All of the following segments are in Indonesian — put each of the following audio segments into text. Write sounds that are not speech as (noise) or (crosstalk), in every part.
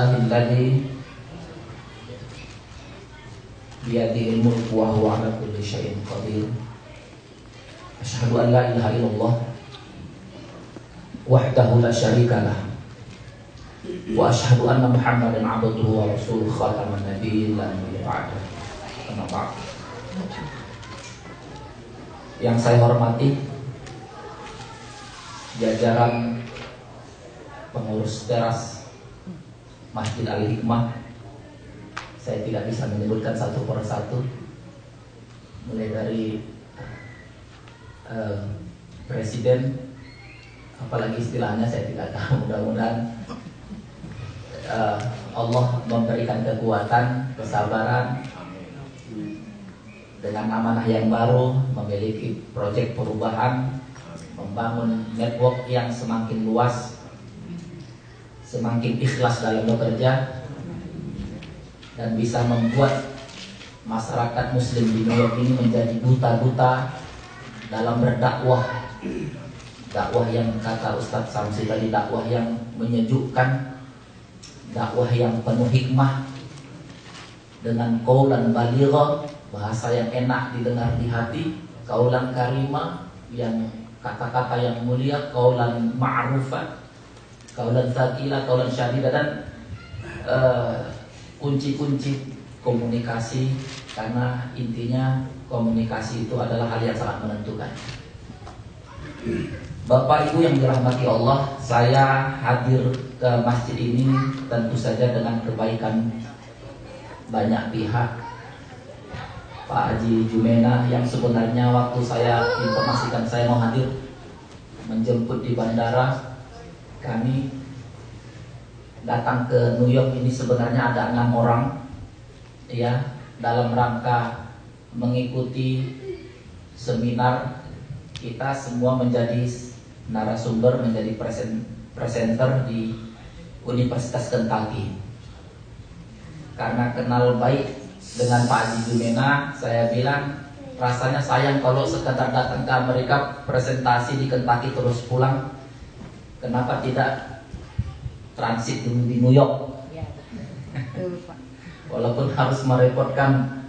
Alhamdulillahilladzi biyadihil mulku wa huwa ala kulli syai'in qadir. Asyhadu an la ilaha illallah wahdahu la syarika lah wa asyhadu anna Muhammadan abduhu wa rasuluh khataman nabiyyin la nabiyya ba'da. Yang saya hormati jajaran pengurus teras Masjid Al Hikmah. Saya tidak bisa menyebutkan satu persatu mulai dari uh, presiden apalagi istilahnya saya tidak tahu mudah-mudahan uh, Allah memberikan kekuatan kesabaran dengan amanah yang baru memiliki proyek perubahan membangun network yang semakin luas semakin ikhlas dalam bekerja dan bisa membuat masyarakat muslim di New York ini menjadi buta-buta dalam berdakwah. Dakwah yang kata Ustadz Samsi tadi dakwah yang menyejukkan dakwah yang penuh hikmah dengan kaulan baligha bahasa yang enak didengar di hati kaulan karima yang kata-kata yang mulia kaulan ma'rufah kaulan zakila, kaulan syadida dan eh, kunci-kunci uh, komunikasi karena intinya komunikasi itu adalah hal yang sangat menentukan. Bapak Ibu yang dirahmati Allah, saya hadir ke masjid ini tentu saja dengan kebaikan banyak pihak. Pak Haji Jumena yang sebenarnya waktu saya informasikan saya mau hadir menjemput di bandara kami datang ke New York ini sebenarnya ada enam orang ya dalam rangka mengikuti seminar kita semua menjadi narasumber menjadi present, presenter di Universitas Kentucky. Karena kenal baik dengan Pak Haji Jumena saya bilang rasanya sayang kalau sekedar datang ke Amerika presentasi di Kentucky terus pulang. Kenapa tidak transit di New York? Ya, Walaupun harus merepotkan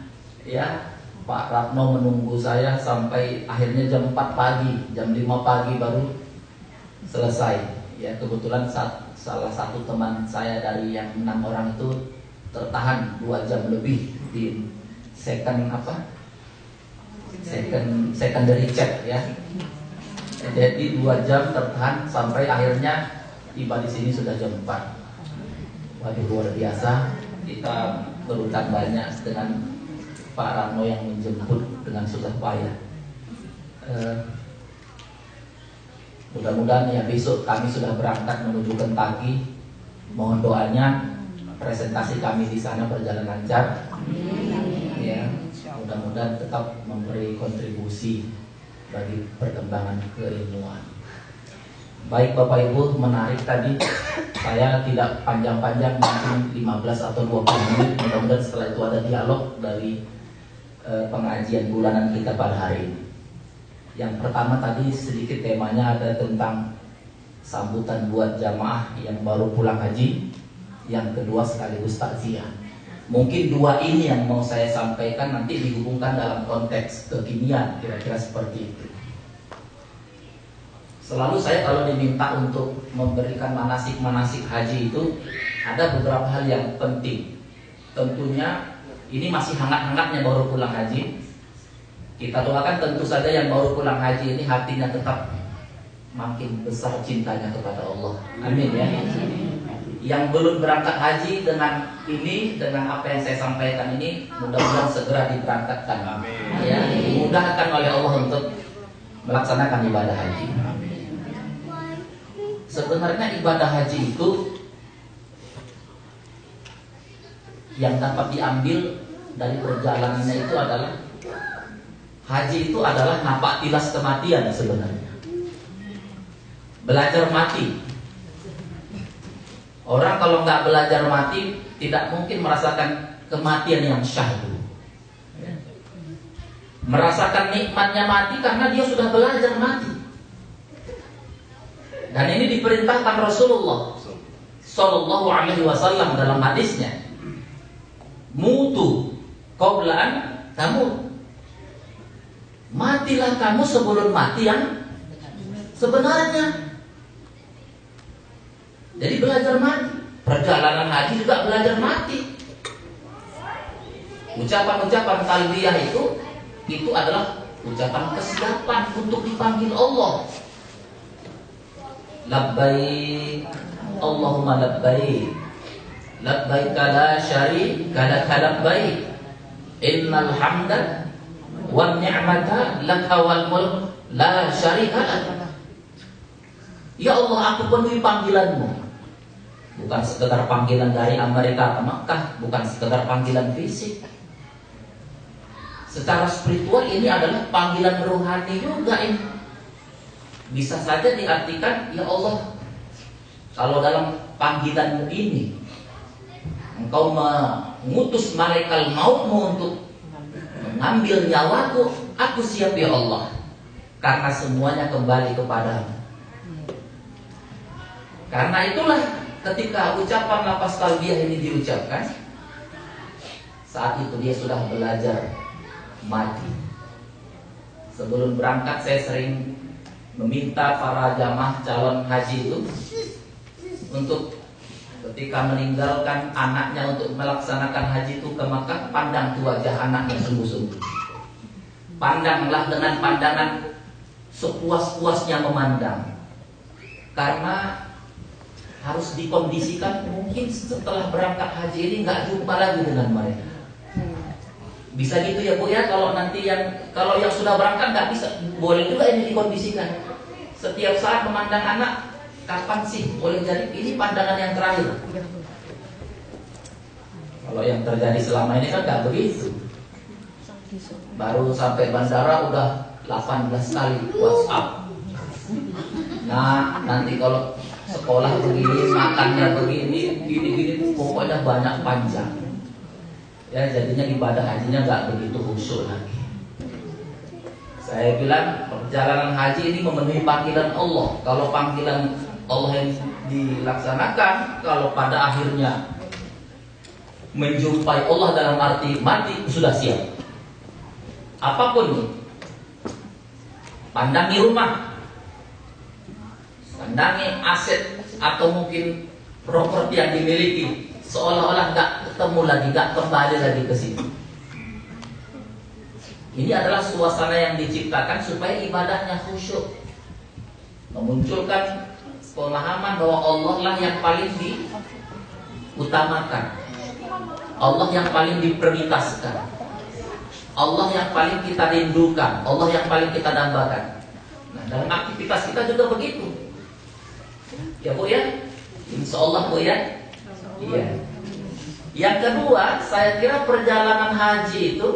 ya Pak Ratno menunggu saya sampai akhirnya jam 4 pagi, jam 5 pagi baru selesai. Ya kebetulan saat, salah satu teman saya dari yang enam orang itu tertahan dua jam lebih di second apa? Second secondary check ya jadi dua jam tertahan sampai akhirnya tiba di sini sudah jam 4 Waduh luar biasa. Kita berutang banyak dengan Pak Rano yang menjemput dengan susah payah. Eh, Mudah-mudahan ya besok kami sudah berangkat menuju Kentucky Mohon doanya presentasi kami di sana berjalan lancar. Ya, mudah-mudahan tetap memberi kontribusi bagi perkembangan keilmuan. Baik Bapak Ibu, menarik tadi saya tidak panjang-panjang mungkin 15 atau 20 menit. Mudah-mudahan setelah itu ada dialog dari eh, pengajian bulanan kita pada hari ini. Yang pertama tadi sedikit temanya ada tentang sambutan buat jamaah yang baru pulang haji. Yang kedua sekaligus takziah. Mungkin dua ini yang mau saya sampaikan nanti dihubungkan dalam konteks kekinian, kira-kira seperti itu. Selalu saya kalau diminta untuk memberikan manasik-manasik haji itu ada beberapa hal yang penting. Tentunya ini masih hangat-hangatnya baru pulang haji. Kita doakan tentu saja yang baru pulang haji ini hatinya tetap makin besar cintanya kepada Allah. Amin ya yang belum berangkat haji dengan ini dengan apa yang saya sampaikan ini mudah-mudahan segera diberangkatkan Amin. ya dimudahkan oleh Allah untuk melaksanakan ibadah haji Amin. Sebenarnya ibadah haji itu yang dapat diambil dari perjalanannya itu adalah haji itu adalah napak tilas kematian sebenarnya belajar mati Orang kalau nggak belajar mati tidak mungkin merasakan kematian yang syahdu. Merasakan nikmatnya mati karena dia sudah belajar mati. Dan ini diperintahkan Rasulullah Sallallahu Alaihi Wasallam dalam hadisnya. Mutu qablaan kamu matilah kamu sebelum mati yang sebenarnya. Jadi belajar mati. Perjalanan haji juga belajar mati. Ucapan-ucapan talbiyah itu itu adalah ucapan kesiapan untuk dipanggil Allah. Labbaik. Allahumma labbaik. Labbaik la syarika laka labbaik. Innal hamda wan ni'mata laka wal mulk la syarika laka. Ya Allah aku penuhi panggilanmu. Bukan sekedar panggilan dari Amerika ke Makkah, bukan sekedar panggilan fisik. Secara spiritual ini adalah panggilan rohani juga ini. Bisa saja diartikan, ya Allah, kalau dalam panggilanmu ini engkau mengutus malaikat mautmu untuk mengambil nyawaku, aku siap ya Allah. Karena semuanya kembali kepadamu. Karena itulah ketika ucapan lapas talbiyah ini diucapkan saat itu dia sudah belajar mati sebelum berangkat saya sering meminta para jamaah calon haji itu untuk ketika meninggalkan anaknya untuk melaksanakan haji itu ke Makkah pandang ke wajah anaknya sungguh-sungguh pandanglah dengan pandangan sepuas-puasnya memandang karena harus dikondisikan mungkin setelah berangkat haji ini nggak jumpa lagi dengan mereka. Bisa gitu ya bu ya kalau nanti yang kalau yang sudah berangkat nggak bisa boleh juga ini dikondisikan. Setiap saat memandang anak kapan sih boleh jadi ini pandangan yang terakhir. Kalau yang terjadi selama ini kan nggak begitu. Baru sampai bandara udah 18 kali WhatsApp. Nah nanti kalau sekolah begini, makannya begini, gini-gini pokoknya banyak panjang. Ya jadinya ibadah hajinya nggak begitu khusyuk lagi. Saya bilang perjalanan haji ini memenuhi panggilan Allah. Kalau panggilan Allah yang dilaksanakan, kalau pada akhirnya menjumpai Allah dalam arti mati sudah siap. Apa pun pandangi rumah, pandangi aset atau mungkin properti yang dimiliki seolah-olah nggak ketemu lagi, nggak kembali lagi ke situ. Ini adalah suasana yang diciptakan supaya ibadahnya khusyuk, memunculkan pemahaman bahwa Allah lah yang paling diutamakan, Allah yang paling diprioritaskan, Allah yang paling kita rindukan, Allah yang paling kita dambakan. Nah, dalam aktivitas kita juga begitu. Ya Bu ya? Insya Allah Bu ya? Iya. Yang kedua, saya kira perjalanan haji itu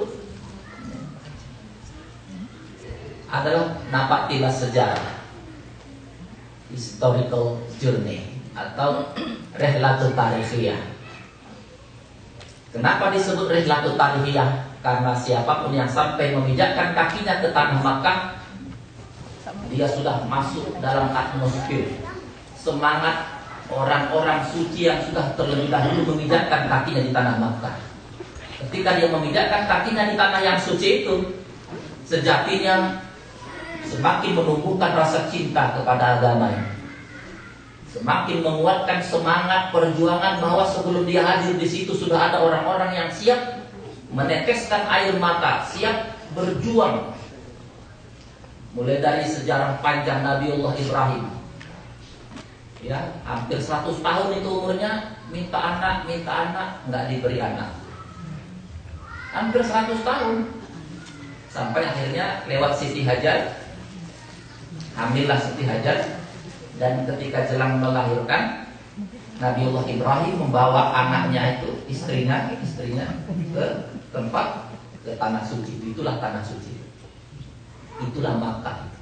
adalah napak tilas sejarah historical journey atau rehlatul tarihiyah. Kenapa disebut rehlatul tarihiyah? Karena siapa pun yang sampai memijakkan kakinya ke tanah Makkah, dia sudah masuk dalam atmosfer semangat orang-orang suci yang sudah terlebih dahulu memijatkan kakinya di tanah Makkah. Ketika dia memijatkan kakinya di tanah yang suci itu, sejatinya semakin menumbuhkan rasa cinta kepada agamanya. Semakin menguatkan semangat perjuangan bahwa sebelum dia hadir di situ sudah ada orang-orang yang siap meneteskan air mata, siap berjuang. Mulai dari sejarah panjang Nabiullah Ibrahim ya hampir 100 tahun itu umurnya minta anak minta anak nggak diberi anak. Hampir 100 tahun. Sampai akhirnya lewat Siti Hajar hamillah Siti Hajar dan ketika jelang melahirkan Nabiullah Ibrahim membawa anaknya itu istrinya istrinya ke tempat ke tanah suci. Itulah tanah suci. Itulah Makkah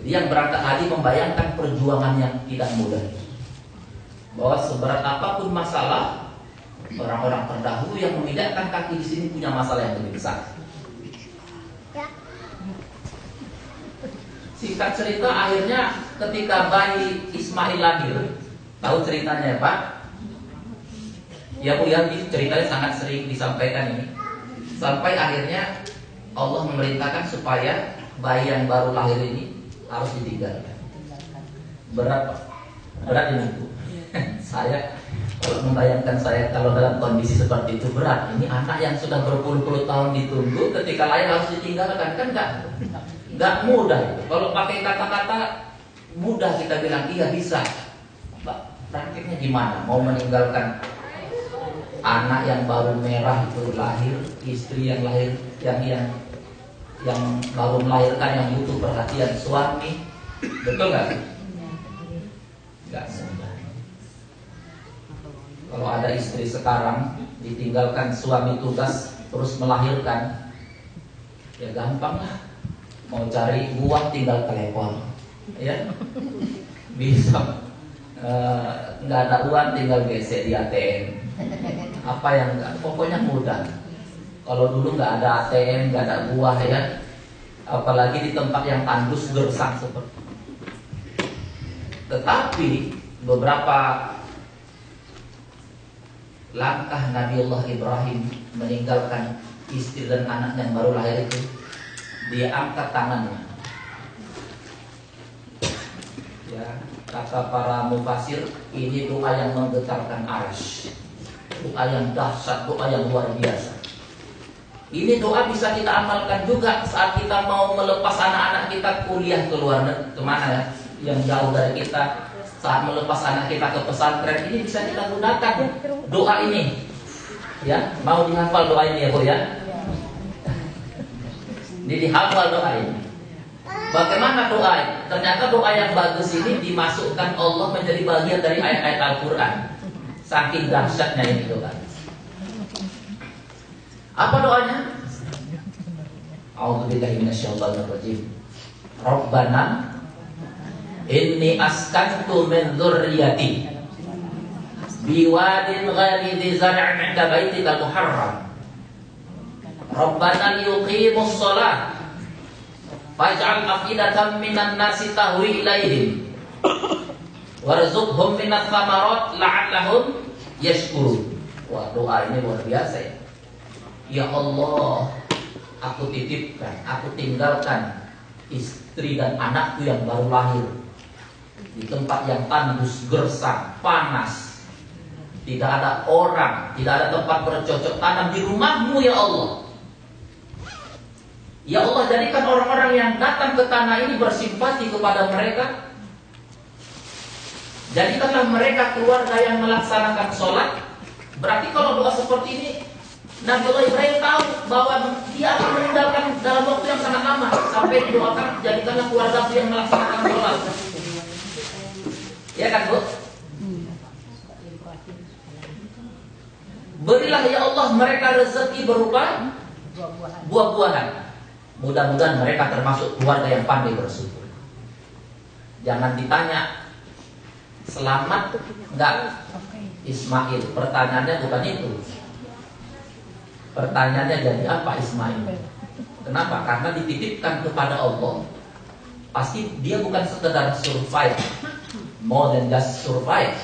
jadi yang berangkat haji membayangkan perjuangan yang tidak mudah. bahwa seberat apa pun masalah orang-orang terdahulu yang memindahkan kaki di sini punya masalah yang lebih besar. Singkat cerita akhirnya ketika bayi Ismail lahir, tahu ceritanya ya Pak? Ya Bu ya, ceritanya sangat sering disampaikan ini. Sampai akhirnya Allah memerintahkan supaya bayi yang baru lahir ini harus ditinggalkan. Berat Berat ini Bu. (laughs) saya kalau membayangkan saya kalau dalam kondisi seperti itu berat. Ini anak yang sudah berpuluh-puluh tahun ditunggu ketika lahir harus ditinggalkan kan enggak? Enggak mudah. Kalau pakai kata-kata mudah kita bilang iya bisa. Praktiknya gimana? Mau meninggalkan anak yang baru merah itu lahir, istri yang lahir yang yang yang baru melahirkan yang butuh perhatian suami, betul nggak? Nggak mudah. Kalau ada istri sekarang ditinggalkan suami tugas terus melahirkan, ya gampang lah. Mau cari buah tinggal telepon, ya bisa. Eh, nggak uh, ada uang tinggal gesek di ATM apa yang enggak pokoknya mudah kalau dulu nggak ada ATM nggak ada buah ya apalagi di tempat yang tandus gersang seperti. Tetapi beberapa langkah Nabi Allah Ibrahim meninggalkan istri dan anak yang baru lahir itu dia angkat tangannya. Ya kata para mufasir ini doa yang menggetarkan arash doa yang dahsyat, doa yang luar biasa. Ini doa bisa kita amalkan juga saat kita mau melepas anak-anak kita kuliah ke luar negeri, ke mana ya, yang jauh dari kita. Saat melepas anak kita ke pesantren ini bisa kita gunakan doa ini. Ya, mau dihafal doa ini ya bu ya. Ini dihafal doa ini. Bagaimana doa? Ternyata doa yang bagus ini dimasukkan Allah menjadi bagian dari ayat-ayat Al-Quran. Saking dahsyatnya ini doa. Apa doanya? A'udzubillahi minasyaitonirrajim. Rabbana inni askantu min dzurriyyati biwadin ghairi dzi zar'in 'inda baitikal muharram. Rabbana yuqimus shalah faj'al afidatan minan nasi tahwi ilaihim warzuqhum minat thamarat la'allahum yashkurun. Wah, doa ini luar biasa ya. Ya Allah, aku titipkan, aku tinggalkan istri dan anakku yang baru lahir di tempat yang tandus, gersang, panas. Tidak ada orang, tidak ada tempat bercocok tanam di rumahmu ya Allah. Ya Allah jadikan orang-orang yang datang ke tanah ini bersimpati kepada mereka Jadikanlah mereka keluarga yang melaksanakan sholat. Berarti kalau doa seperti ini, Nabi Allah Ibrahim tahu bahwa dia akan meninggalkan dalam waktu yang sangat lama sampai didoakan jadikanlah keluarga yang melaksanakan sholat. Ya kan bu? Berilah ya Allah mereka rezeki berupa buah-buahan. Mudah-mudahan mereka termasuk keluarga yang pandai bersyukur. Jangan ditanya Selamat enggak Ismail? Pertanyaannya bukan itu. Pertanyaannya jadi apa Ismail? Kenapa? Karena dititipkan kepada Allah. Pasti dia bukan sekedar survive, more than just survive.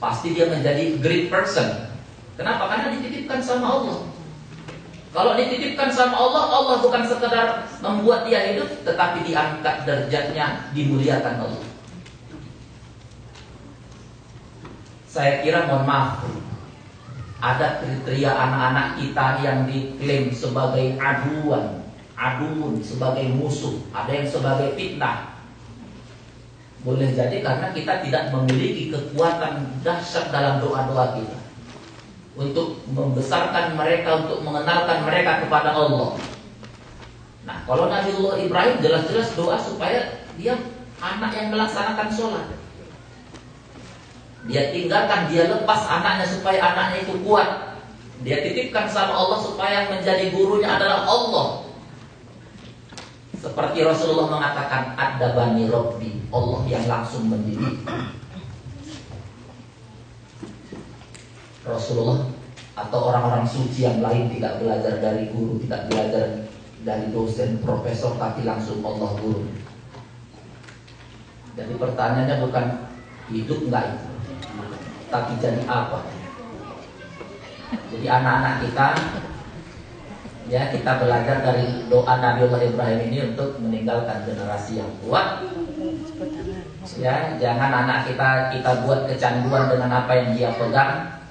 Pasti dia menjadi great person. Kenapa? Karena dititipkan sama Allah. Kalau dititipkan sama Allah, Allah bukan sekedar membuat dia hidup, tetapi diangkat derajatnya, dimuliakan Allah. Saya kira mohon maaf Ada kriteria anak-anak kita yang diklaim sebagai aduan Aduun sebagai musuh Ada yang sebagai fitnah. Boleh jadi karena kita tidak memiliki kekuatan dahsyat dalam doa-doa kita. Untuk membesarkan mereka, untuk mengenalkan mereka kepada Allah. Nah kalau Nabi Allah Ibrahim jelas-jelas doa supaya dia anak yang melaksanakan sholat dia tinggalkan, dia lepas anaknya supaya anaknya itu kuat. Dia titipkan sama Allah supaya menjadi gurunya adalah Allah. Seperti Rasulullah mengatakan ada bani Robbi Allah yang langsung mendidik. Rasulullah atau orang-orang suci yang lain tidak belajar dari guru, tidak belajar dari dosen, profesor, tapi langsung Allah guru. Jadi pertanyaannya bukan hidup enggak itu, tapi jadi apa? Jadi anak-anak kita ya kita belajar dari doa Nabi Allah Ibrahim ini untuk meninggalkan generasi yang kuat. Ya, jangan anak kita kita buat kecanduan dengan apa yang dia pegang,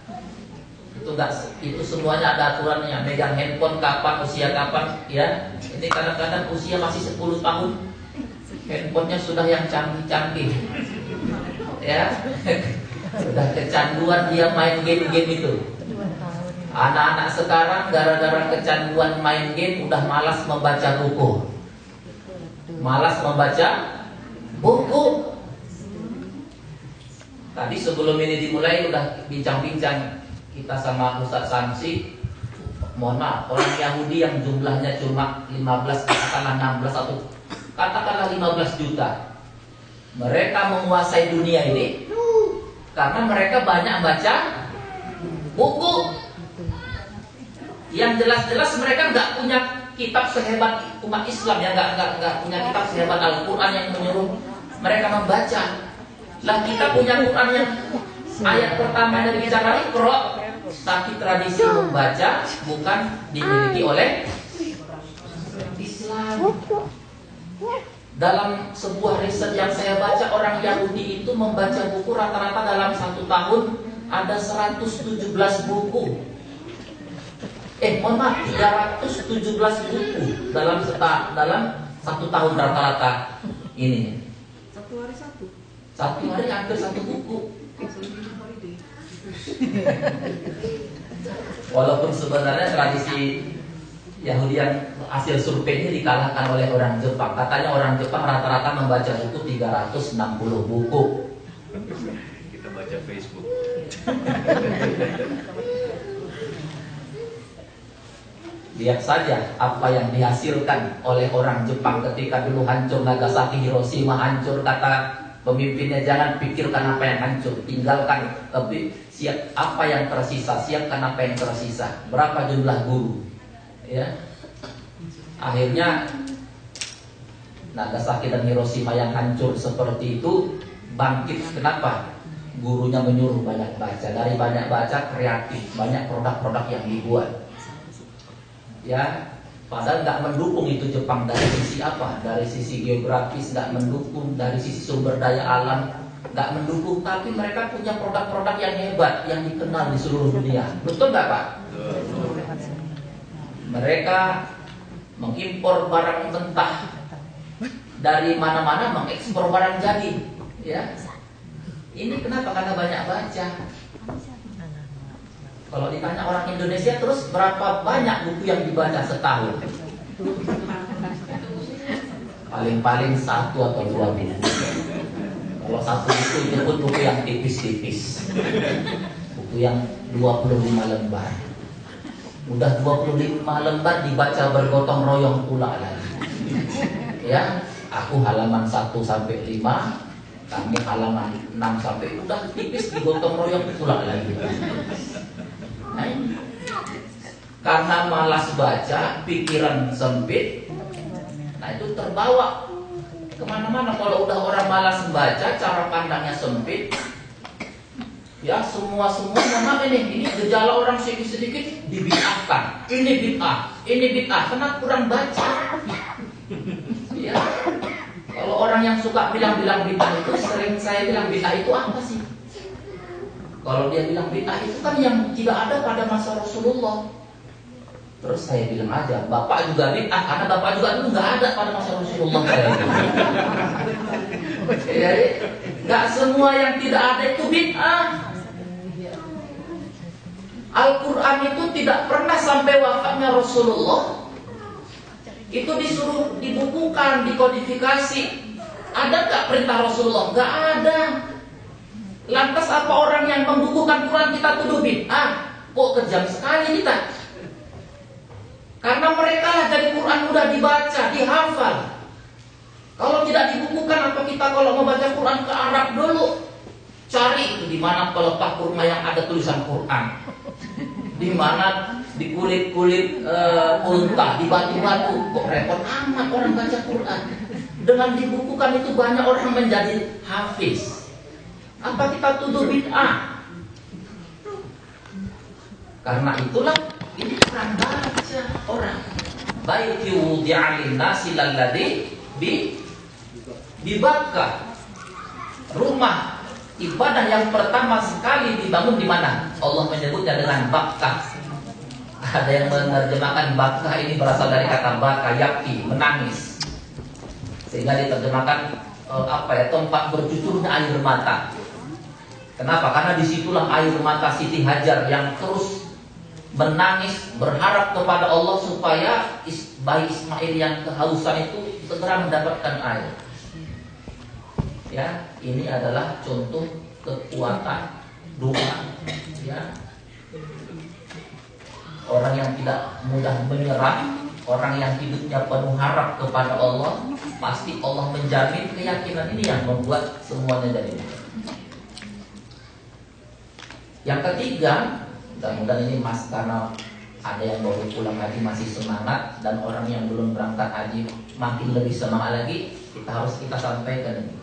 itu enggak itu semuanya ada aturannya. Megang handphone kapan usia kapan ya. Ini kadang-kadang usia masih 10 tahun. Handphonenya sudah yang canggih-canggih. Ya (laughs) sudah kecanduan dia main game-game itu. Anak-anak sekarang gara-gara kecanduan main game udah malas membaca buku. Malas membaca buku. Tadi sebelum ini dimulai udah bincang-bincang kita sama Ustaz Samsi. Mohon maaf orang Yahudi yang jumlahnya cuma 15 katakanlah 16 atau katakanlah 15 juta. Mereka menguasai dunia ini karena mereka banyak baca buku. Yang jelas-jelas mereka nggak punya kitab sehebat umat Islam ya nggak nggak nggak punya kitab sehebat Al-Quran yang menyuruh mereka membaca. Lah kita punya Quran yang ayat pertama dari bicara Iqra tapi tradisi membaca bukan dimiliki oleh Islam. Dalam sebuah riset yang saya baca orang Yahudi itu membaca buku rata-rata dalam satu tahun ada 117 buku. Eh, mohon maaf, 317 buku dalam seta, dalam satu tahun rata-rata ini. Satu hari satu. Satu hari hampir satu buku. Walaupun sebenarnya tradisi Yahudi yang hasil survei ini dikalahkan oleh orang Jepang. Katanya orang Jepang rata-rata membaca buku 360 buku. Kita baca Facebook. Lihat saja apa yang dihasilkan oleh orang Jepang ketika dulu hancur Nagasaki, Hiroshima hancur kata pemimpinnya jangan pikirkan apa yang hancur, tinggalkan tapi siap apa yang tersisa, siapkan apa yang tersisa. Berapa jumlah guru? Ya. Akhirnya Nagasaki dan Hiroshima yang hancur seperti itu bangkit. Kenapa? Gurunya menyuruh banyak baca. Dari banyak baca kreatif, banyak produk-produk yang dibuat. Ya padahal nggak mendukung itu Jepang. Dari sisi apa? Dari sisi geografis nggak mendukung. Dari sisi sumber daya alam nggak mendukung. Tapi mereka punya produk-produk yang hebat yang dikenal di seluruh dunia. Betul nggak pak mereka mengimpor barang mentah dari mana-mana mengekspor barang jadi ya ini kenapa karena banyak baca kalau ditanya orang Indonesia terus berapa banyak buku yang dibaca setahun? Paling-paling satu atau dua buku. Kalau satu buku itu buku yang tipis-tipis. Buku yang 25 lembar. Udah 25 lembar dibaca bergotong royong pula lagi. Ya, aku halaman 1 sampai 5, kamu halaman 6 sampai udah tipis digotong royong pula lagi. Nah Karena malas baca, pikiran sempit, nah itu terbawa ke mana-mana. Kalau udah orang malas baca, cara pandangnya sempit, ya semua semua nama ini ini gejala orang sedikit sedikit dibid'ahkan. Ini bid'ah, ini bid'ah. Karena kurang baca. Ya. Kalau orang yang suka bilang-bilang bid'ah itu sering saya bilang bid'ah itu apa sih? Kalau dia bilang bid'ah itu kan yang tidak ada pada masa Rasulullah. Terus saya bilang aja, bapak juga bid'ah karena bapak juga dulu nggak ada pada masa Rasulullah. Jadi nggak semua yang tidak ada itu bid'ah. Al-Quran itu tidak pernah sampai wafatnya Rasulullah itu disuruh dibukukan, dikodifikasi. Ada nggak perintah Rasulullah? Nggak ada. Lantas apa orang yang membukukan Quran kita tuduh bid'ah? Kok kejam sekali kita? Karena mereka lah dari Quran mudah dibaca, dihafal. Kalau tidak dibukukan apa kita kalau membaca Quran ke Arab dulu? Cari di mana pelepah kurma yang ada tulisan Quran. Di mana di kulit-kulit uh, unta, di batu-batu. Kok repot amat orang baca Quran. Dengan dibukukan itu banyak orang menjadi hafiz. Apa kita tuduh bid'ah? Karena itulah ini kurang baca orang. Baik wudi'alin nasi lalladhi bi di Bakkah. Rumah ibadah yang pertama sekali dibangun di mana? Allah menyebutnya dengan Bakkah. Ada yang menerjemahkan Bakkah ini berasal dari kata baka yaki, menangis. Sehingga diterjemahkan eh, apa ya tempat bercucurnya air mata. Kenapa? Karena di situlah air mata Siti Hajar yang terus menangis berharap kepada Allah supaya bayi Ismail yang kehausan itu segera mendapatkan air. Ya, ini adalah contoh kekuatan doa. Ya, orang yang tidak mudah menyerah, orang yang hidupnya penuh harap kepada Allah, pasti Allah menjamin keyakinan ini yang membuat semuanya jadi. Yang ketiga, mudah-mudahan ini mas karena ada yang baru pulang haji masih semangat dan orang yang belum berangkat haji makin lebih semangat lagi, kita harus kita sampaikan ini.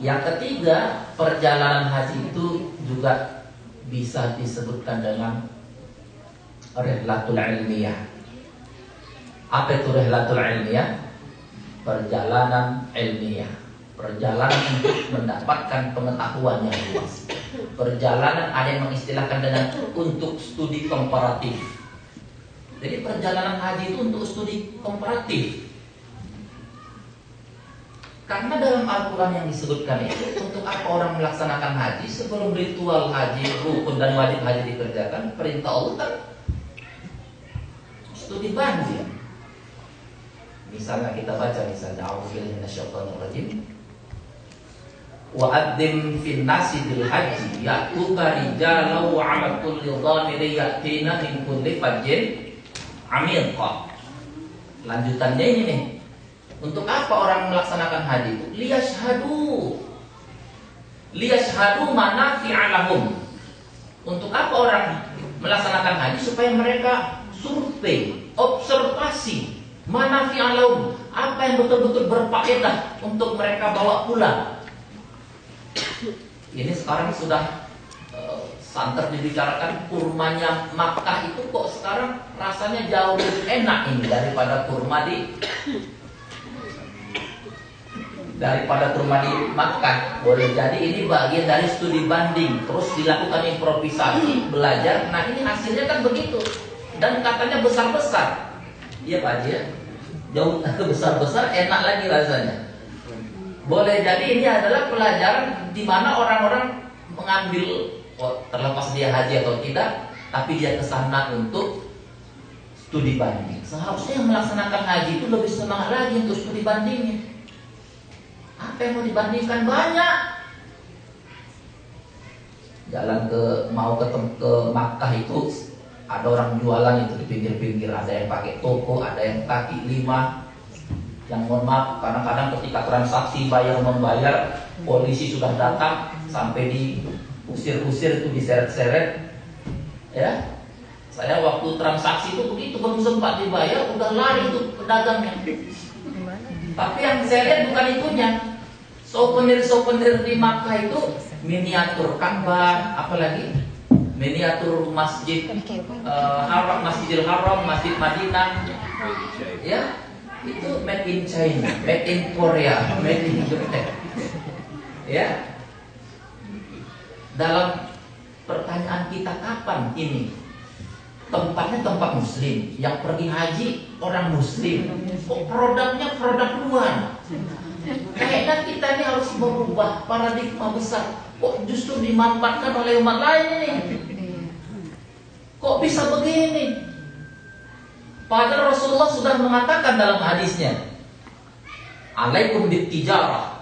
Yang ketiga, perjalanan haji itu juga bisa disebutkan dengan rihlatul ilmiah. Apa itu rihlatul ilmiah? Perjalanan ilmiah. Perjalanan untuk mendapatkan pengetahuan yang luas perjalanan ada yang mengistilahkan dengan untuk studi komparatif. Jadi perjalanan haji itu untuk studi komparatif. Karena dalam Al-Quran yang disebutkan itu Untuk apa orang melaksanakan haji Sebelum ritual haji, rukun dan wajib haji dikerjakan Perintah Allah kan Studi banding Misalnya kita baca misalnya A'udzubillahi Wa'adzim fin nasi haji ya'tuka rijalan wa 'ala kulli dhamiri ya'tina. Lanjutannya ini nih. Untuk apa orang melaksanakan haji itu? Liyashhadu. Liyashhadu manafi'a lahum. Untuk apa orang melaksanakan haji supaya mereka survei, observasi manafi'a lahum. Apa yang betul-betul berfaedah untuk mereka bawa pulang ini sekarang sudah uh, santer dibicarakan kurmanya Makkah itu kok sekarang rasanya jauh lebih enak ini daripada kurma di daripada kurma di Makkah. Boleh jadi ini bagian dari studi banding, terus dilakukan improvisasi, belajar. Nah ini hasilnya kan begitu. Dan katanya besar-besar. Iya Pak Haji ya? Jauh (laughs) besar-besar enak lagi rasanya. Boleh jadi ini adalah pelajaran di mana orang-orang mengambil oh, terlepas dia haji atau tidak, tapi dia ke sana untuk studi banding. Seharusnya yang melaksanakan haji itu lebih semangat lagi untuk studi bandingnya. Apa yang mau dibandingkan? Banyak? Jalan ke mau ke ke Makkah itu ada orang jualan itu di pinggir-pinggir, ada yang pakai toko, ada yang kaki lima, yang mohon maaf karena kadang ketika transaksi bayar membayar polisi sudah datang sampai di usir-usir itu diseret-seret. Ya. Saya waktu transaksi itu begitu belum sempat dibayar udah lari itu pedagangnya. Tapi yang saya lihat bukan itunya souvenir-souvenir di Makkah itu miniatur Ka'bah apalagi miniatur masjid uh, Haram Masjidil Haram Masjid Madinah ya itu made in China, made in Korea, made in Japan. Ya. Dalam pertanyaan kita kapan ini? Tempatnya tempat muslim, yang pergi haji orang muslim. Kok produknya produk luar? Kayaknya kita ini harus merubah paradigma besar. Kok justru dimanfaatkan oleh umat lain ini? Kok bisa begini? Padahal Rasulullah sudah mengatakan dalam hadisnya, "Alaikum bitijarah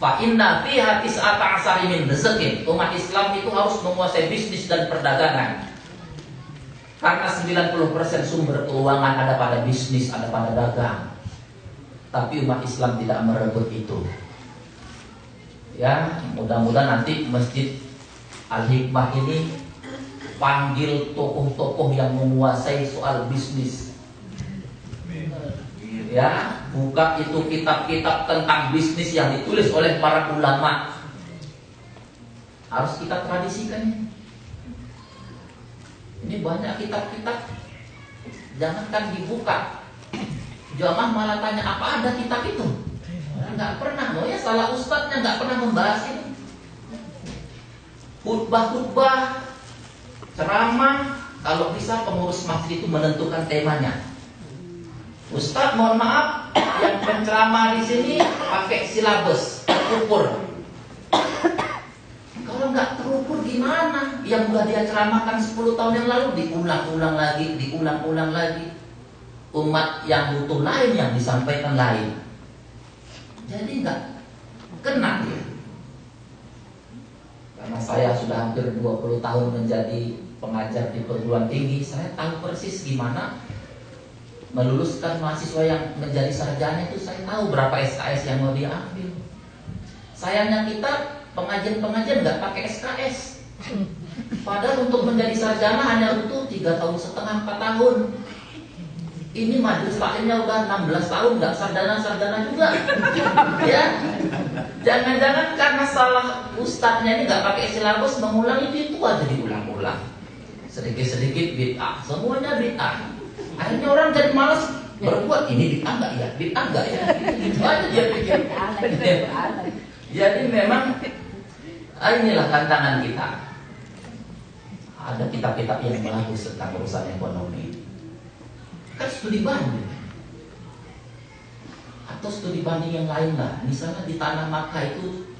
fa inna fiha tis'ata asari min rizqin." Umat Islam itu harus menguasai bisnis dan perdagangan. Karena 90% sumber keuangan ada pada bisnis, ada pada dagang. Tapi umat Islam tidak merebut itu. Ya, mudah-mudahan nanti Masjid Al-Hikmah ini panggil tokoh-tokoh yang menguasai soal bisnis. Ya, buka itu kitab-kitab tentang bisnis yang ditulis oleh para ulama. Harus kita tradisikan. Ini banyak kitab-kitab jangankan dibuka. Jamaah malah tanya apa ada kitab itu? Enggak pernah loh ya salah ustadznya nggak pernah membahas ini. Khutbah-khutbah, ceramah, kalau bisa pengurus masjid itu menentukan temanya. Ustadz mohon maaf yang penceramah di sini pakai silabus terukur. Kalau nggak terukur gimana? Yang udah dia ceramahkan 10 tahun yang lalu diulang-ulang lagi, diulang-ulang lagi. Umat yang butuh lain yang disampaikan lain. Jadi nggak kena dia. Karena saya sudah hampir 20 tahun menjadi pengajar di perguruan tinggi, saya tahu persis gimana meluluskan mahasiswa yang menjadi sarjana itu saya tahu berapa SKS yang mau diambil. Sayangnya kita pengajian-pengajian nggak pakai SKS. Padahal untuk menjadi sarjana hanya butuh tiga tahun setengah, empat tahun. Ini majelis taklimnya udah 16 tahun nggak sarjana-sarjana juga. (laughs) ya. Jangan-jangan karena salah ustadznya ini nggak pakai silabus mengulang itu itu aja diulang-ulang. Sedikit-sedikit bid'ah, semuanya bid'ah. Akhirnya orang jadi malas berbuat ini bid'ah enggak ya? Bid'ah enggak ya? Itu aja dia pikir. (laughs) Jadi memang ah, inilah tantangan kita. Ada kitab-kitab yang bagus tentang urusan ekonomi. Kan studi banding. Atau studi banding yang lain lah. Misalnya di tanah Makkah itu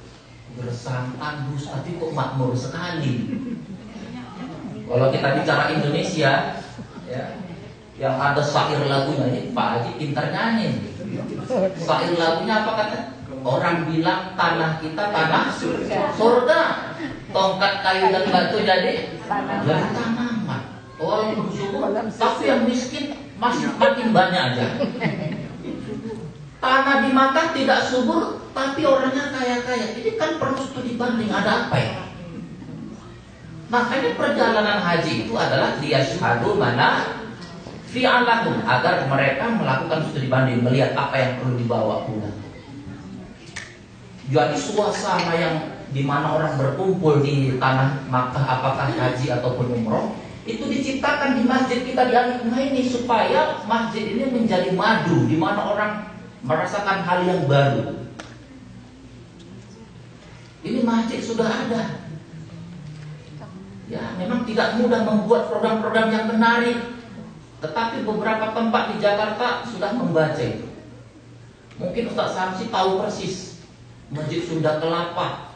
bersam tandus tapi kok makmur sekali. Kalau kita bicara Indonesia, ya, yang ada syair lagunya ini Pak Haji pintar nyanyi. Syair lagunya apa kata? Orang bilang tanah kita tanah surga. Tongkat kayu dan batu jadi jadi tanaman. Orang bersyukur, tapi yang miskin masih makin banyak aja. Tanah di Makkah tidak subur, tapi orangnya kaya-kaya. Ini kan perlu studi banding ada apa ya? Makanya perjalanan haji itu adalah dia syahadu mana fi'alahum agar mereka melakukan studi banding melihat apa yang perlu dibawa pulang. Jadi suasana yang di mana orang berkumpul di tanah Makkah apakah haji ataupun umroh itu diciptakan di masjid kita di al ini supaya masjid ini menjadi madu di mana orang merasakan hal yang baru. Ini masjid sudah ada. Ya, memang tidak mudah membuat program-program yang menarik. Tetapi beberapa tempat di Jakarta sudah membaca itu. Mungkin Ustaz Samsi tahu persis Masjid Sunda Kelapa.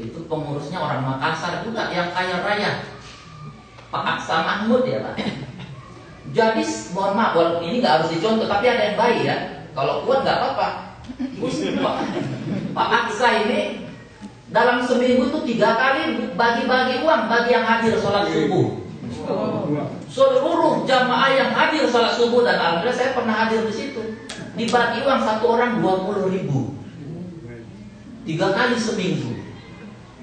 Itu pengurusnya orang Makassar juga yang kaya raya. Pak Aksa Mahmud ya Pak. Jadi mohon maaf walaupun ini nggak harus dicontoh tapi ada yang baik ya. Kalau kuat nggak apa-apa. Pak, Pak Aksa ini dalam seminggu itu tiga kali bagi-bagi uang bagi yang hadir sholat subuh. Seluruh jamaah yang hadir sholat subuh dan alhamdulillah saya pernah hadir di situ. Dibagi uang satu orang dua puluh ribu. Tiga kali seminggu.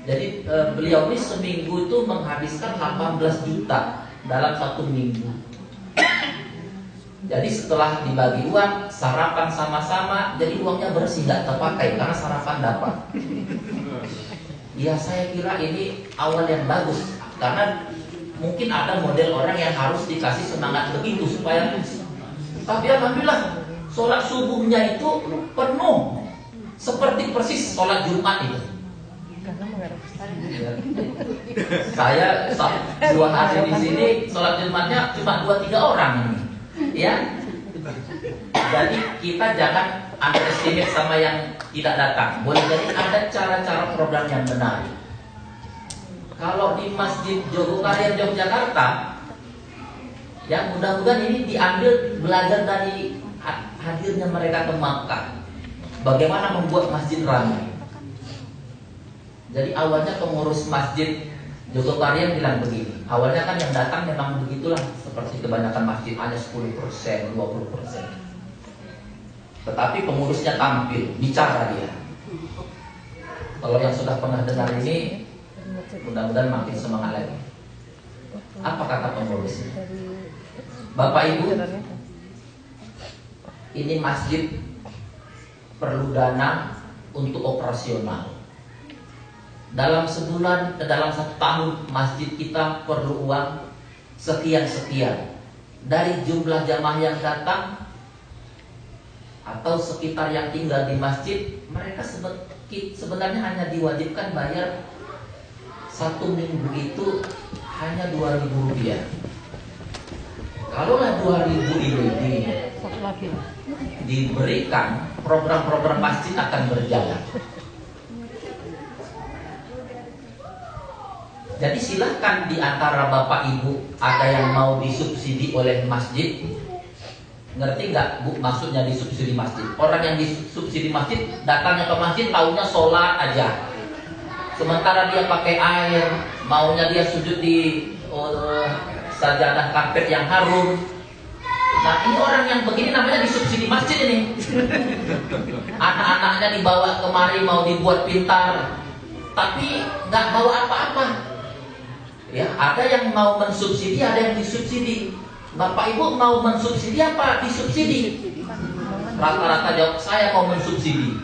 Jadi e, beliau ini seminggu itu menghabiskan 18 juta dalam satu minggu. Jadi setelah dibagi uang, sarapan sama-sama, jadi uangnya bersih, nggak terpakai karena sarapan dapat. Ya saya kira ini awal yang bagus karena mungkin ada model orang yang harus dikasih semangat begitu supaya tapi alhamdulillah sholat subuhnya itu penuh seperti persis sholat Jumat itu. Saya dua hari di sini sholat Jumatnya cuma dua tiga orang ya. Jadi kita jangan underestimate sama yang tidak datang. Boleh jadi ada cara-cara program yang benar. Kalau di Masjid Jogokarian Yogyakarta, yang mudah-mudahan ini diambil belajar dari hadirnya mereka ke Makkah. Bagaimana membuat masjid ramai. Jadi awalnya pengurus masjid Jogokarian bilang begini. Awalnya kan yang datang memang begitulah seperti kebanyakan masjid hanya 10%, 20%. Tetapi pengurusnya tampil, bicara dia. Kalau yang sudah pernah dengar ini, mudah-mudahan makin semangat lagi. Apa kata pengurusnya? Bapak Ibu, ini masjid perlu dana untuk operasional. Dalam sebulan, dalam satu tahun masjid kita perlu uang sekian-sekian. Dari jumlah jamaah yang datang atau sekitar yang tinggal di masjid, mereka sebenarnya hanya diwajibkan bayar satu minggu itu hanya dua ribu rupiah. Kalaulah dua ribu ini di, diberikan, program-program masjid akan berjalan. Jadi silahkan di antara bapak ibu ada yang mau disubsidi oleh masjid Ngerti nggak bu maksudnya disubsidi masjid? Orang yang disubsidi masjid datangnya ke masjid tahunya sholat aja. Sementara dia pakai air, maunya dia sujud di uh, sajadah karpet yang harum. Nah ini orang yang begini namanya disubsidi masjid ini. Anak-anaknya dibawa kemari mau dibuat pintar, tapi nggak bawa apa-apa. Ya ada yang mau mensubsidi, ada yang disubsidi. Bapak Ibu mau mensubsidi apa disubsidi? Rata-rata jawab saya mau mensubsidi.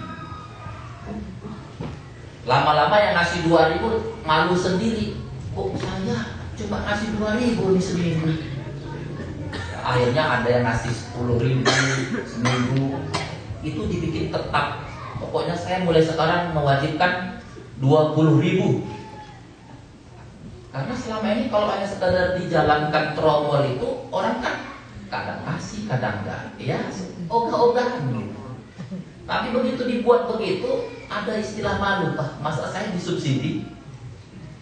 Lama-lama yang ngasih 2000 malu sendiri. Kok saya cuma ngasih 2000 di seminggu? Akhirnya ada yang ngasih 10 ribu seminggu. Itu dibikin tetap. Pokoknya saya mulai sekarang mewajibkan 20 ribu karena selama ini kalau hanya sekadar dijalankan tromol itu orang kan kadang kasih, kadang enggak. Ya, ogah-ogahan gitu. Tapi begitu dibuat begitu, ada istilah malu, Pak. Masa saya disubsidi?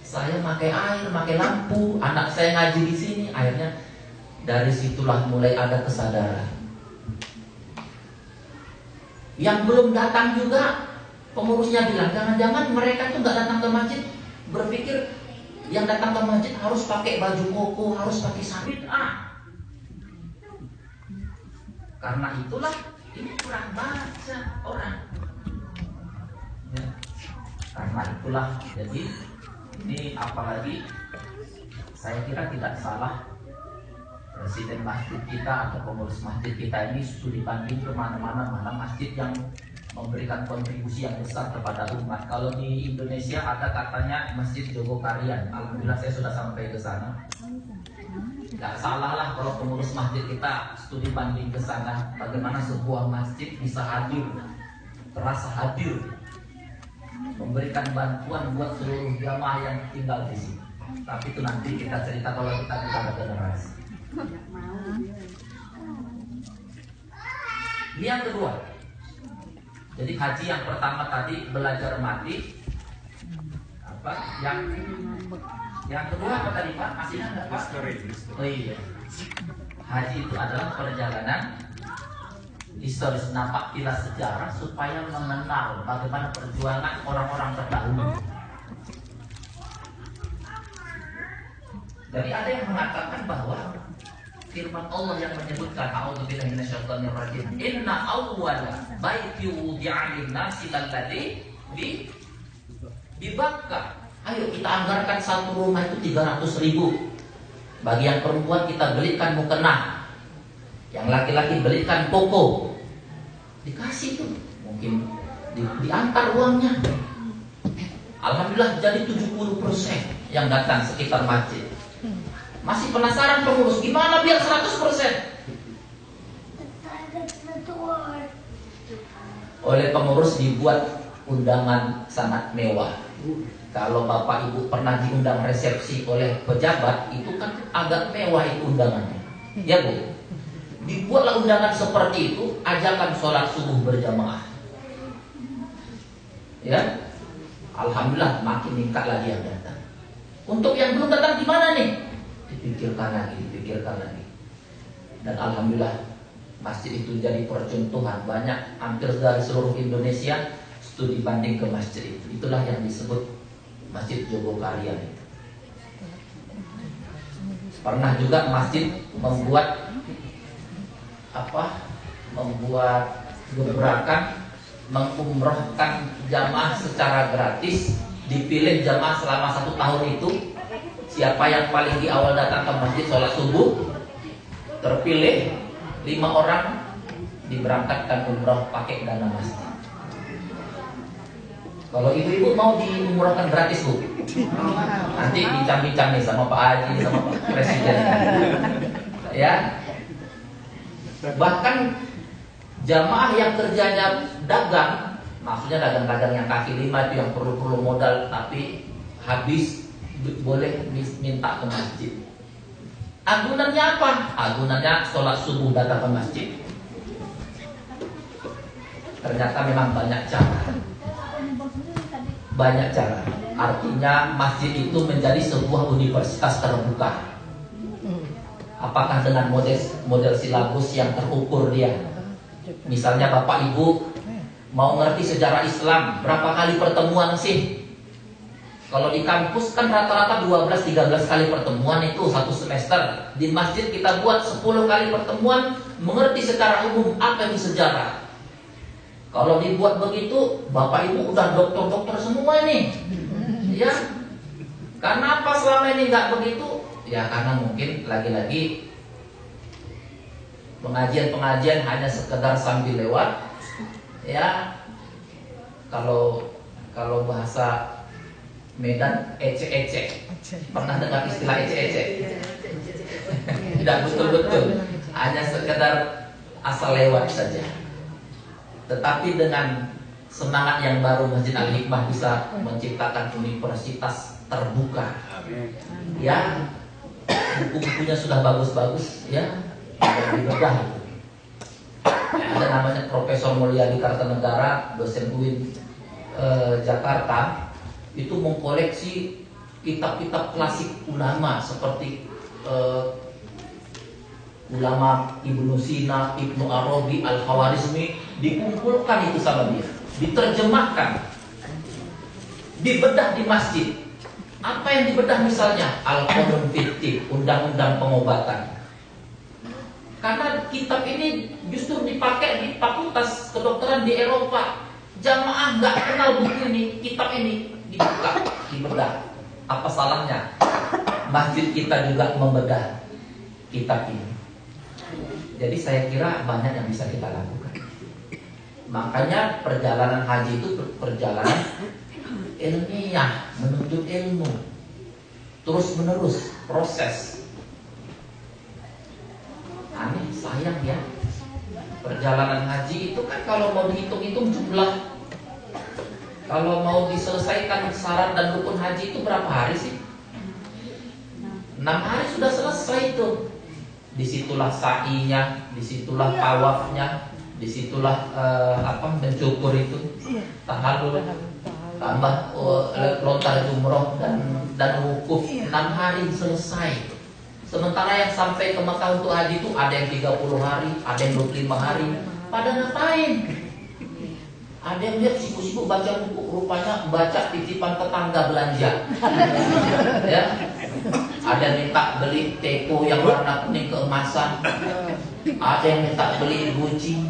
Saya pakai air, pakai lampu, anak saya ngaji di sini. Akhirnya dari situlah mulai ada kesadaran. Yang belum datang juga pengurusnya bilang jangan-jangan mereka tuh nggak datang ke masjid berpikir yang datang ke masjid harus pakai baju koko, harus pakai sabit ah. Karena itulah ini kurang baca orang. Ya. Karena itulah jadi ini apalagi saya kira tidak salah presiden masjid kita atau pengurus masjid kita ini studi banding ke mana-mana mana masjid yang memberikan kontribusi yang besar kepada umat. Kalau di Indonesia ada katanya Masjid Jogokarian. Alhamdulillah saya sudah sampai ke sana. Tidak salah lah kalau pengurus masjid kita studi banding ke sana bagaimana sebuah masjid bisa hadir, terasa hadir, memberikan bantuan buat seluruh jamaah yang tinggal di sini. Tapi itu nanti kita cerita kalau kita kita ada generasi. Ini yang kedua, jadi haji yang pertama tadi belajar mati. Apa? Yang yang kedua apa tadi Pak? Masih ada Pak? Oh iya. Haji itu adalah perjalanan historis nampak bila sejarah supaya mengenal bagaimana perjuangan orang-orang terdahulu. Jadi ada yang mengatakan bahwa firman Allah yang menyebutkan a'udzubillahi minasyaitonir rajim. Inna awwala baiti wudi'a lin-nasi lalladzi di di Bakkah ayo kita anggarkan satu rumah itu 300 ribu. Bagi yang perempuan kita belikan mukena. Yang laki-laki belikan koko dikasih tuh. Mungkin di, diantar uangnya. Alhamdulillah jadi 70% yang datang sekitar masjid masih penasaran pengurus gimana biar 100%? Oleh pengurus dibuat undangan sangat mewah. Kalau Bapak Ibu pernah diundang resepsi oleh pejabat, itu kan agak mewah itu undangannya. Ya Bu? Dibuatlah undangan seperti itu, ajakan sholat subuh berjamaah. Ya, Alhamdulillah makin meningkat lagi yang datang. Untuk yang belum datang di mana nih? Dipikirkan lagi, dipikirkan lagi. Dan alhamdulillah masjid itu jadi percontohan banyak hampir dari seluruh Indonesia studi banding ke masjid itu. Itulah yang disebut Masjid Jogokarian itu. Pernah juga masjid membuat apa? Membuat gebrakan mengumrohkan jamaah secara gratis dipilih jamaah selama satu tahun itu siapa yang paling di awal datang ke masjid sholat subuh terpilih lima orang diberangkatkan umroh pakai dana masjid. Kalau ibu-ibu mau diumrohkan gratis bu? Nanti bincang-bincang nih sama Pak Haji sama Pak Presiden. Ya. Bahkan jamaah yang kerjanya dagang maksudnya dagang-dagang yang kaki lima itu yang perlu-perlu modal tapi habis boleh minta ke masjid. Agunannya apa? agunannya sholat subuh datang ke masjid. Ternyata memang banyak cara. Banyak cara. Artinya masjid itu menjadi sebuah universitas terbuka. Apakah dengan model model silabus yang terukur dia? Misalnya bapak ibu mau ngerti sejarah Islam berapa kali pertemuan sih kalau di kampus kan rata-rata 12-13 kali pertemuan itu satu semester. Di masjid kita buat 10 kali pertemuan mengerti secara umum apa yang sejarah. Kalau dibuat begitu bapak ibu udah dokter-dokter semua nih ya karena apa selama ini nggak begitu? Ya karena mungkin lagi-lagi pengajian-pengajian hanya sekedar sambil lewat. Ya. Kalau kalau bahasa Medan ece-ece. Pernah dengar istilah ece-ece? Tidak betul-betul. Hanya sekedar asal lewat saja. Tetapi dengan semangat yang baru Masjid Al Hikmah bisa menciptakan universitas terbuka. Ya, buku-bukunya sudah bagus-bagus ya dibedah ada namanya Profesor Mulyadi Kartanegara dosen UIN eh, Jakarta itu mengkoleksi kitab-kitab klasik ulama seperti eh, ulama Ibnu Sina, Ibnu Arabi, Al Khawarizmi dikumpulkan itu sama dia, diterjemahkan, dibedah di masjid, apa yang dibedah misalnya? Al-Qanun Fiktif, Undang-Undang Pengobatan. Karena kitab ini justru dipakai di fakultas kedokteran di Eropa. Jamaah nggak kenal buku ini, kitab ini dibuka, dibedah. Apa salahnya? Masjid kita juga membedah kitab ini. Jadi saya kira banyak yang bisa kita lakukan. Makanya perjalanan haji itu perjalanan ilmiah, menuntut ilmu. Terus menerus proses. Aneh, sayang ya. Perjalanan haji itu kan kalau mau dihitung-hitung jumlah kalau mau diselesaikan syarat dan rukun haji itu berapa hari sih? Enam hari sudah selesai itu. Di situlah sa'inya, di situlah tawafnya, di situlah uh, apa mencukur itu, tahalul tambah uh, lontar jumroh dan dan wukuf iya. enam hari selesai. Sementara yang sampai ke Mekah untuk haji itu ada yang 30 hari, ada yang 25 hari. Pada ngapain? Ada yang lihat sibuk-sibuk baca buku, rupanya baca titipan tetangga belanja. (laughs) ya. Ada yang minta beli teko yang warna kuning keemasan. Ada yang minta beli guci.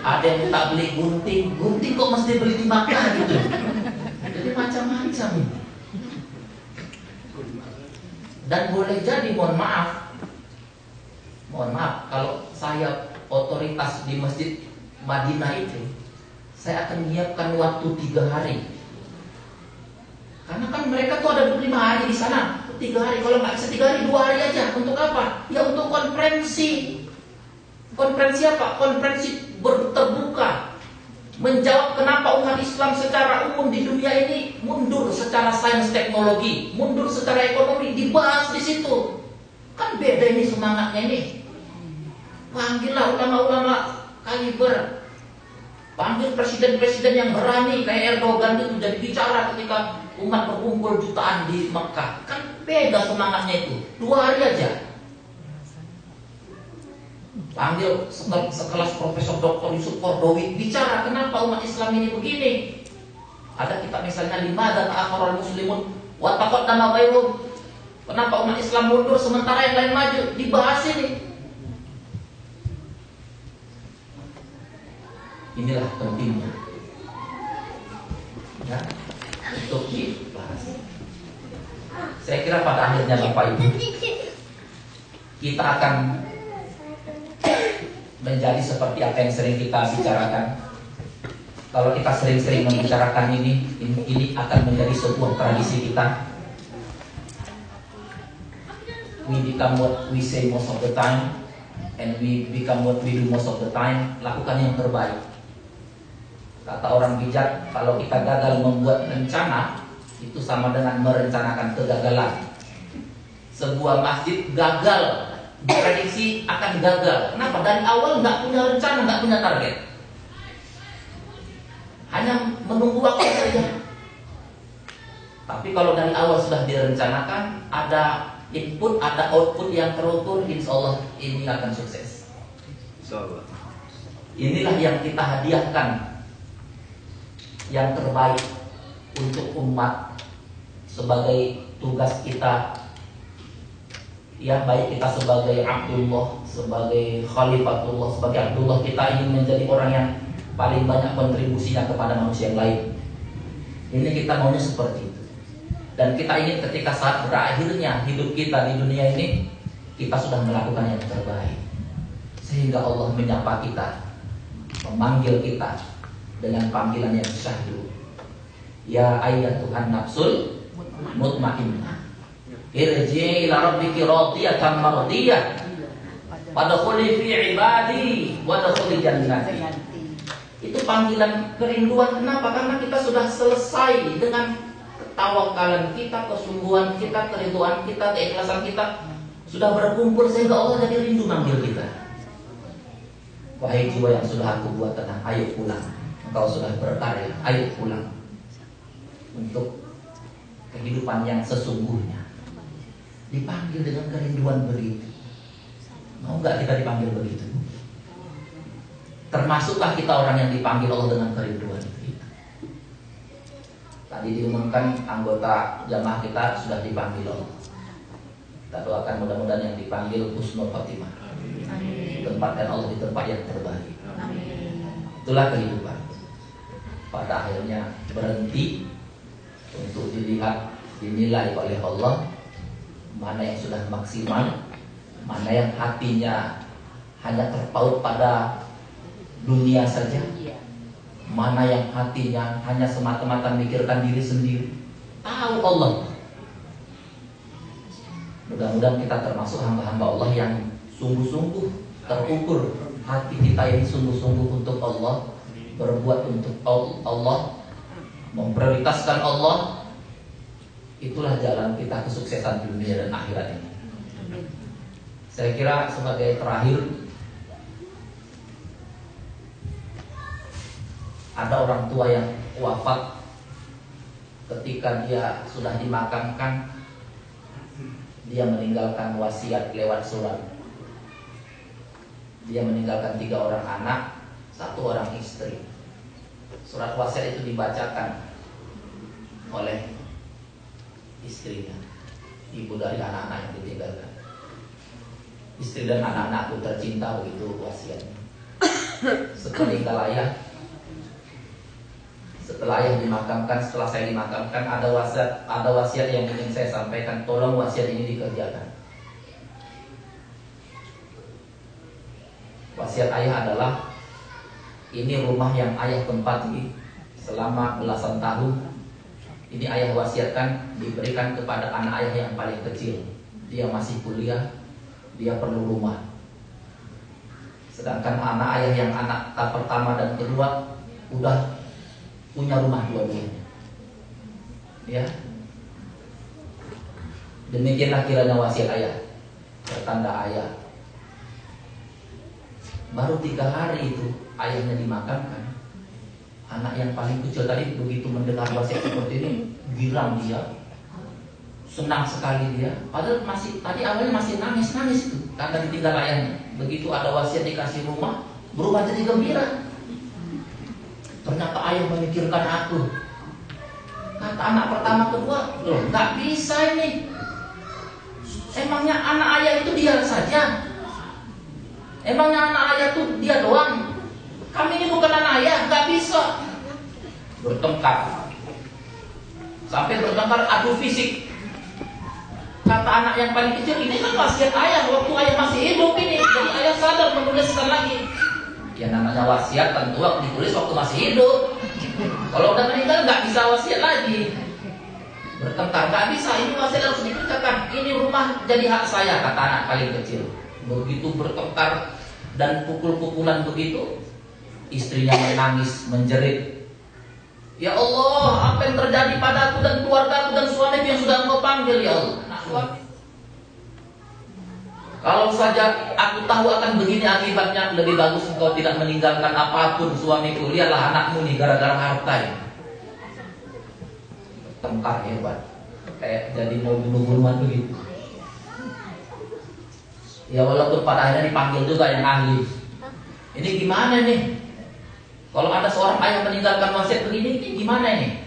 Ada yang minta beli gunting. Gunting kok mesti beli di Makkah gitu. Jadi macam-macam Dan boleh jadi mohon maaf Mohon maaf Kalau saya otoritas di masjid Madinah itu Saya akan menyiapkan waktu tiga hari Karena kan mereka tuh ada 25 hari di sana Tiga hari, kalau nggak bisa tiga hari, dua hari aja Untuk apa? Ya untuk konferensi Konferensi apa? Konferensi terbuka menjawab kenapa umat Islam secara umum di dunia ini mundur secara sains teknologi, mundur secara ekonomi dibahas di situ. Kan beda ini semangatnya ini. Panggillah ulama-ulama kaliber. Panggil presiden-presiden yang berani kayak Erdogan itu jadi bicara ketika umat berkumpul jutaan di Mekah. Kan beda semangatnya itu. Dua hari aja. Panggil sekelas Profesor Dr. Yusuf Kordowi bicara kenapa umat Islam ini begini. Ada kita misalnya lima dan akhiral muslimun watakot nama bayrun. Kenapa umat Islam mundur sementara yang lain maju? Dibahas ini. Inilah pentingnya ya, untuk dibahas. Saya kira pada akhirnya Bapak Ibu kita akan menjadi seperti apa yang sering kita bicarakan. Kalau kita sering-sering membicarakan ini, ini, akan menjadi sebuah tradisi kita. We become what we say most of the time, and we become what we do most of the time. Lakukan yang terbaik. Kata orang bijak, kalau kita gagal membuat rencana, itu sama dengan merencanakan kegagalan. Sebuah masjid gagal diprediksi akan gagal. Kenapa? Dari awal nggak punya rencana, nggak punya target. Hanya menunggu waktu saja. Tapi kalau dari awal sudah direncanakan, ada input, ada output yang terukur, insya Allah ini akan sukses. Insyaallah. Inilah yang kita hadiahkan yang terbaik untuk umat sebagai tugas kita ya baik kita sebagai Abdullah, sebagai Khalifatullah, sebagai Abdullah kita ingin menjadi orang yang paling banyak kontribusinya kepada manusia yang lain. Ini kita maunya seperti itu. Dan kita ingin ketika saat berakhirnya hidup kita di dunia ini, kita sudah melakukan yang terbaik. Sehingga Allah menyapa kita, memanggil kita dengan panggilan yang syahdu. Ya ayat Tuhan nafsul mutmainnah Irji ila rabbiki radiyatan mardiyah. Wadkhuli fi ibadi wadkhuli jannati. Itu panggilan kerinduan kenapa? Karena kita sudah selesai dengan ketawakalan kita, kesungguhan kita, kerinduan kita, keikhlasan kita sudah berkumpul sehingga Allah jadi rindu manggil kita. Wahai jiwa yang sudah aku buat tenang, ayo pulang. Engkau sudah berkarya, ayo pulang. Untuk kehidupan yang sesungguhnya dipanggil dengan kerinduan begitu. Mau nggak kita dipanggil begitu? Termasukkah kita orang yang dipanggil Allah dengan kerinduan itu? Tadi diumumkan anggota jamaah kita sudah dipanggil Allah. Kita doakan mudah-mudahan yang dipanggil husnul khotimah. Tempatkan Allah di tempat yang terbaik. Itulah kehidupan. Pada akhirnya berhenti untuk dilihat, dinilai oleh Allah mana yang sudah maksimal, mana yang hatinya hanya terpaut pada dunia saja, mana yang hatinya hanya semata-mata memikirkan diri sendiri. Tahu Allah. Mudah-mudahan kita termasuk hamba-hamba Allah yang sungguh-sungguh terukur hati kita ini sungguh-sungguh untuk Allah, berbuat untuk Allah, memprioritaskan Allah Itulah jalan kita kesuksesan dunia dan akhirat ini. Saya kira sebagai terakhir ada orang tua yang wafat ketika dia sudah dimakamkan dia meninggalkan wasiat lewat surat dia meninggalkan tiga orang anak satu orang istri. Surat wasiat itu dibacakan oleh istrinya. Ibu dari anak-anak yang ditinggalkan. Istri dan anak-anakku tercinta begitu wasiatnya meninggal ayah setelah ayah dimakamkan setelah saya dimakamkan ada wasiat ada wasiat yang ingin saya sampaikan. Tolong wasiat ini dikerjakan. Wasiat ayah adalah ini rumah yang ayah tempati selama belasan tahun ini ayah wasiatkan diberikan kepada anak ayah yang paling kecil. Dia masih kuliah, dia perlu rumah. Sedangkan anak ayah yang anak pertama dan kedua udah punya rumah dua-duanya. Ya. Demikianlah kiranya wasiat ayah. Bertanda ayah. Baru tiga hari itu ayahnya dimakamkan Anak yang paling kecil tadi begitu mendengar wasiat seperti ini, girang dia, senang sekali dia. Padahal masih tadi awalnya masih nangis nangis itu karena ditinggal ayahnya. Begitu ada wasiat dikasih rumah, berubah jadi gembira. Ternyata ayah memikirkan aku. Kata anak pertama kedua, loh nggak bisa ini. Emangnya anak ayah itu dia saja. Emangnya anak ayah itu dia doang. Kami ini bukan anak ayah, nggak bisa bertengkar. Sampai bertengkar adu fisik. Kata anak yang paling kecil, ini kan wasiat ayah waktu ayah masih hidup ini. Jadi ayah sadar menuliskan lagi. Ya namanya wasiat tentu waktu ditulis waktu masih hidup. Kalau udah meninggal nggak bisa wasiat lagi. Bertengkar nggak bisa. Ini wasiat harus dikerjakan. Ini rumah jadi hak saya kata anak paling kecil. Begitu bertengkar dan pukul-pukulan begitu, istrinya menangis, menjerit, Ya Allah, apa yang terjadi padaku dan keluargaku dan suamiku yang sudah engkau panggil ya Allah. Suami. Kalau saja aku tahu akan begini akibatnya, lebih bagus engkau tidak meninggalkan apa pun suamiku. Lihatlah anakmu nih gara-gara harta ya. Tengkar hebat. Kayak jadi mau bunuh-bunuhan begitu. Ya walaupun pada akhirnya dipanggil juga yang ahli. Ini gimana nih? Kalau ada seorang ayah meninggalkan wasiat begini, ini gimana ini?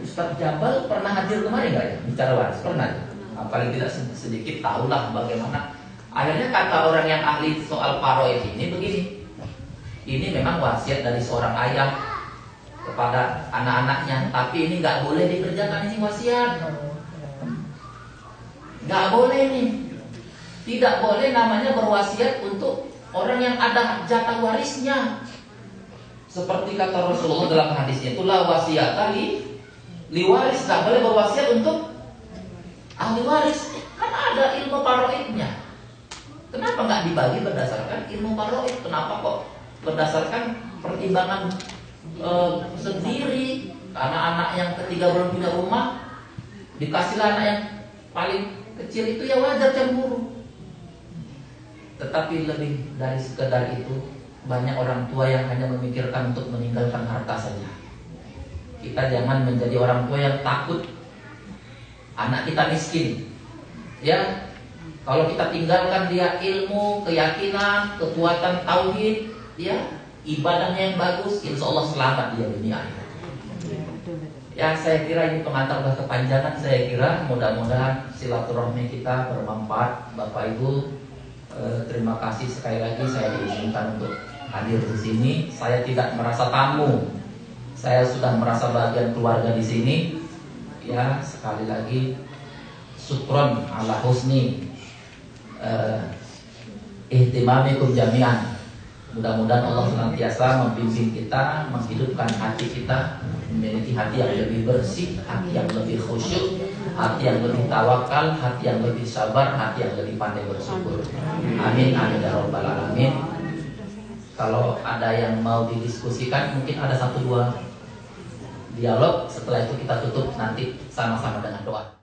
Ustaz Jabal pernah hadir kemarin nggak ya bicara waris? Pernah ya? Paling tidak sedikit tahulah bagaimana. Akhirnya kata orang yang ahli soal paroid ini begini. Ini memang wasiat dari seorang ayah kepada anak-anaknya, tapi ini nggak boleh dikerjakan ini wasiat. Nggak boleh nih. Tidak boleh namanya berwasiat untuk orang yang ada jatah warisnya. Seperti kata Rasulullah dalam hadisnya, itulah wasiat tadi liwaris tidak boleh berwasiat untuk ahli waris. Kan ada ilmu paroidnya. Kenapa nggak dibagi berdasarkan ilmu paroid? Kenapa kok berdasarkan pertimbangan e, sendiri? Karena anak yang ketiga belum punya rumah, dikasihlah anak yang paling kecil itu ya wajar cemburu. Tetapi lebih dari sekedar itu Banyak orang tua yang hanya memikirkan untuk meninggalkan harta saja. Kita jangan menjadi orang tua yang takut. Anak kita miskin. Ya Kalau kita tinggalkan dia ilmu, keyakinan, kekuatan tauhid Ya Ibadahnya yang bagus Insya Allah selamat dia dunia akhirat Ya saya kira ini pengantar udah kepanjangan Saya kira mudah-mudahan silaturahmi kita bermanfaat Bapak Ibu Eh, terima kasih sekali lagi saya diizinkan untuk hadir di sini. Saya tidak merasa tamu. Saya sudah merasa bagian keluarga di sini. Ya, sekali lagi syukron ala husni uh, ihtimamikum jami'an. Mudah-mudahan Allah senantiasa membimbing kita, menghidupkan hati kita memiliki hati yang lebih bersih, hati yang lebih khusyuk, hati yang lebih tawakal, hati yang lebih sabar, hati yang lebih pandai bersyukur. Amin amin ya robbal alamin. Kalau ada yang mau didiskusikan, mungkin ada satu dua dialog. Setelah itu kita tutup nanti sama-sama dengan doa.